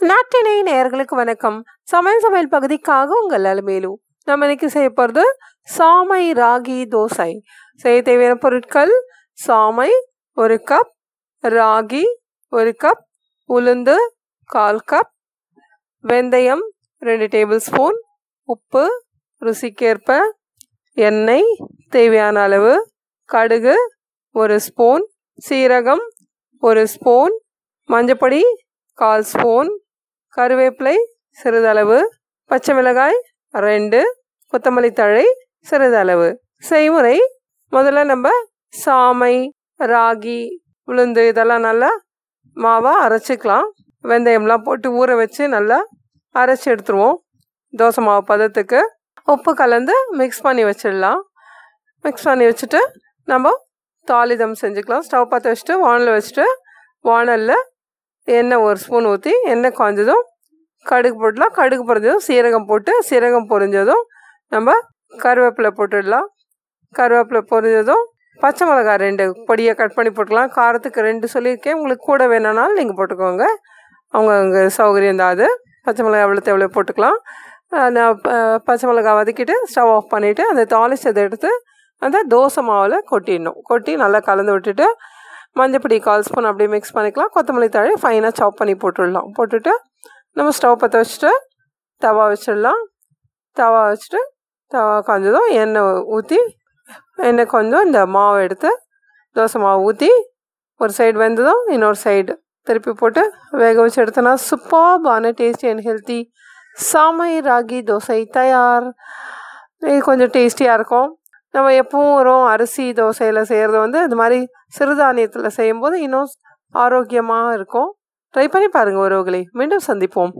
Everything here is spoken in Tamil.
நாட்டினை நேர்களுக்கு வணக்கம். சமையல் சமையல் பகுதிக்காக உங்கள் அலுமேலு நம்ம இன்னைக்கு செய்ய போகிறது சாமை ராகி தோசை. செய்ய தேவையான பொருட்கள் சாமை ஒரு கப் ராகி ஒரு கப் உளுந்து கால் கப் வெந்தயம் ரெண்டு டேபிள் ஸ்பூன் உப்பு ருசிக்கேற்ப எண்ணெய் தேவையான அளவு கடுகு ஒரு ஸ்பூன் சீரகம் ஒரு ஸ்பூன் மஞ்சப்பொடி கால் ஸ்பூன் கருவேப்பிலை சிறிதளவு பச்சை மிளகாய் ரெண்டு கொத்தமல்லி தழை சிறிதளவு. செய்முறை முதல்ல நம்ம சாமை ராகி உளுந்து இதெல்லாம் நல்லா மாவாக அரைச்சிக்கலாம். வெந்தயம்லாம் போட்டு ஊற வச்சு நல்லா அரைச்சி எடுத்துருவோம். தோசை மாவு பதத்துக்கு. உப்பு கலந்து மிக்ஸ் பண்ணி வச்சிடலாம். மிக்ஸ் பண்ணி வச்சுட்டு நம்ம தாளிதம் செஞ்சுக்கலாம். ஸ்டவ் பற்ற வச்சுட்டு வானலில் வச்சுட்டு வானலில் எண்ணெய் ஒரு ஸ்பூன் ஊற்றி எண்ணெய் காய்ஞ்சதும் கடுகு போட்டுடலாம். கடுகு பொறிஞ்சதும் சீரகம் போட்டு சீரகம் பொரிஞ்சதும் நம்ம கருவேப்பிலை போட்டுடலாம். கருவேப்பிலை பொறிஞ்சதும் பச்சை மிளகாய் ரெண்டு பொடியை கட் பண்ணி போட்டுக்கலாம். காரத்துக்கு ரெண்டு சொல்லியிருக்கேன். உங்களுக்கு கூட வேணும்னாலும் நீங்கள் போட்டுக்கோங்க. அவங்க அங்கே சௌகரியம் தான் அது. பச்சை மிளகாய் எவ்வளோ எவ்வளோ போட்டுக்கலாம். அந்த பச்சை மிளகாய் வதக்கிட்டு ஸ்டவ் ஆஃப் பண்ணிவிட்டு அந்த தாளிச்சதை எடுத்து அந்த தோசை மாவில் கொட்டிடணும். கொட்டி நல்லா கலந்து விட்டுட்டு மஞ்சப்பொடி கால் ஸ்பூன் அப்படியே மிக்ஸ் பண்ணிக்கலாம். கொத்தமல்லி தழை ஃபைனாக சாப் பண்ணி போட்டுடலாம். போட்டுட்டு நம்ம ஸ்டவ் பற்ற வச்சுட்டு தவா வச்சிடலாம். தவா வச்சுட்டு தவா கொஞ்சதும் எண்ணெய் ஊற்றி எண்ணெய் கொஞ்சம் இந்த மாவை எடுத்து தோசை மாவு ஊற்றி ஒரு சைடு வெந்ததும் இன்னொரு சைடு திருப்பி போட்டு வேக வச்சு எடுத்தோன்னா சூப்பர்பான டேஸ்டி அண்ட் ஹெல்த்தி சாமை ராகி தோசை தயார். இது கொஞ்சம் டேஸ்டியாக இருக்கும். நம்ம எப்பவும் வரும் அரிசி தோசையில் செய்கிறது வந்து இது மாதிரி சிறுதானியத்தில் செய்யும்போது இன்னும் ஆரோக்கியமாக இருக்கும். ட்ரை பண்ணி பாருங்கள் ஒருவர்களே மீண்டும் சந்திப்போம்.